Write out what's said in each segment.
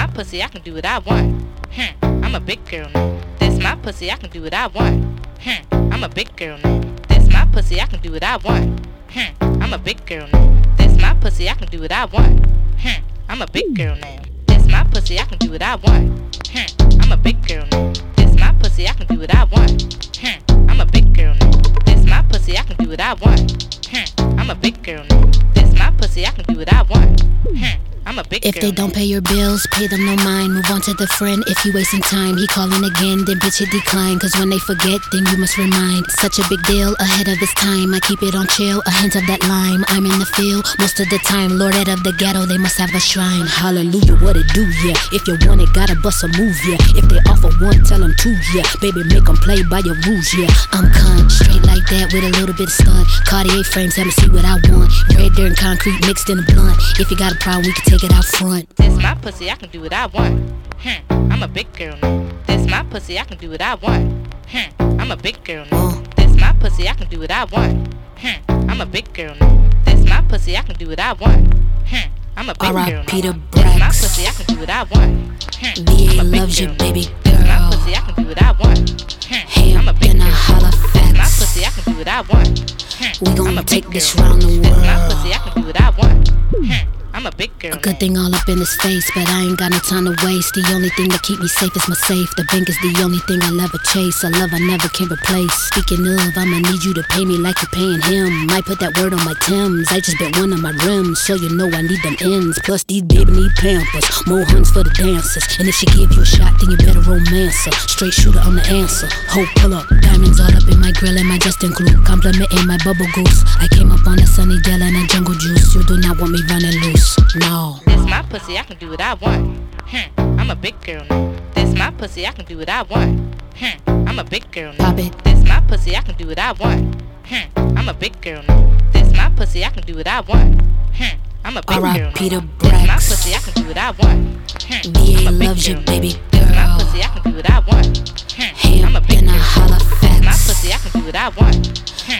my pussy, I can do what I want. Hmm, I'm a big girl now. This my pussy, I can do what I want. Hmm, I'm a big girl now. This my pussy, I can do what I want. Hmm, I'm a big girl now. This my pussy, I can do what I want. Hmm, I'm a big girl now. This my pussy, I can do what I want. Hmm, I'm a big girl now. This my pussy, I can do what I want. Hmm, I'm a big girl now. This my pussy, I can do what I want. Hmm, I'm a big girl now. I'm a big If they don't pay your bills, pay them no mind. Move on to the friend. If you wasting time, he calling again, then bitch it decline. Cause when they forget, then you must remind. Such a big deal, ahead of his time. I keep it on chill, a hint of that lime. I'm in the field most of the time. Lord out of the ghetto, they must have a shrine. Hallelujah, what it do, yeah. If you want it, gotta bust a move, yeah. If they offer one, tell them two, yeah. Baby, make them play by your rules, yeah. I'm con, straight like that with a little bit of stunt. Cartier frames, let me see what I want. Red dirt and concrete mixed in a blunt. If you got a problem, we can take it out front. This my pussy, I can do what I want. Hmm, I'm a big girl now. This my pussy, I can do what I want. Hmm, I'm a big girl now. This my pussy, I can do what I want. Hmm, I'm a big girl now. This my pussy, I can do what I want. Hmm, I'm a big girl now. R.I.P. to This my Brax. pussy, I can do what I want. Hmm, VA I'm a big loves you, baby now. This my girl. pussy, I can do what I want. Do what I want. We I'm gonna a take this round the This my world. pussy, I can do what I want. A big girl A good thing all up in his face, but I ain't got no time to waste. The only thing that keep me safe is my safe. The bank is the only thing I'll ever chase. A love I never can replace. Speaking of, I'ma need you to pay me like you're paying him. Might put that word on my Timbs. I just bet one of my rims, so you know I need them ends. Plus these baby need pampers, more hunts for the dancers. And if she give you a shot, then you better romance her. Straight shooter on the answer. Ho, pull up, diamonds all up in my grill and my Justin glue. Complimenting my bubble goose. I came up on a sunny Dell and a jungle juice. You do not want me running loose, no. This my pussy, I can do what I want. Hmm, I'm a big girl now. This my pussy, I can do what I want. Hmm, I'm a big girl now. Pop it. This my pussy, I can do what I want. Hmm, I'm a big girl now. This my pussy, I can do what I want. Hmm, I'm a big girl now. R.I.P. to This my pussy, I can do what I want. Hmm, VA I'm a big loves girl now. baby This my girl. pussy, I can do what I want. Hmm, I'm a big girl a now. This my pussy, I can do what I want.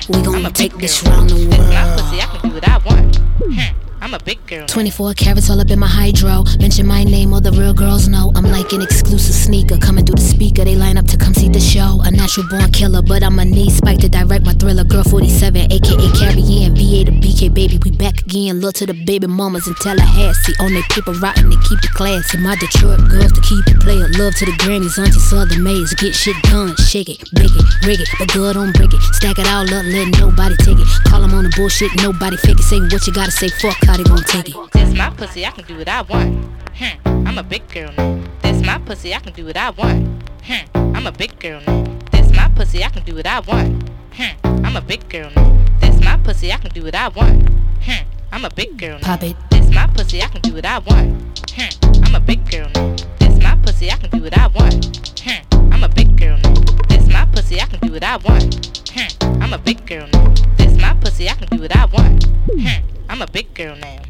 We I'm a take big this girl round the now. This my pussy, I can do what I want. Hmm, I'm a big girl 24 carats all up in my hydro. Mention my name, all the real girls know. I'm like an exclusive sneaker coming through the speaker. They line up to come see the show. A natural born killer, but I'm a knee spike to direct my thriller. Girl 47, aka Carrie Ann, VA to BK, baby. We back again. Look to the baby mamas in Tallahassee. On their paper rotten, they keep it classy. My Detroit girls to keep it player. Love to the grannies, auntie southern maids. Get shit done, shake it, bake it, rig it, but good don't break it. Stack it all up, let nobody take it. Call 'em on the bullshit, nobody fake it. Say what you gotta say, fuck how they gon' take it. This my pussy, I can do what I want. Hmm, I'm a big girl now. This my pussy, I can do what I want. Hmm, I'm a big girl now. This my pussy, I can do what I want. Hmm, I'm a big girl now. This my pussy, I can do what I want. Hmm, I'm a big girl now. Pop it. This my pussy, I can do what I want. Hmm, I'm a big girl now. This my pussy, I can do what I want. Hmm, I'm a big girl now. This my pussy, I can do what I want. Hmm, I'm a big girl now. My pussy, I can do what I want. Hmm, I'm a big girl now.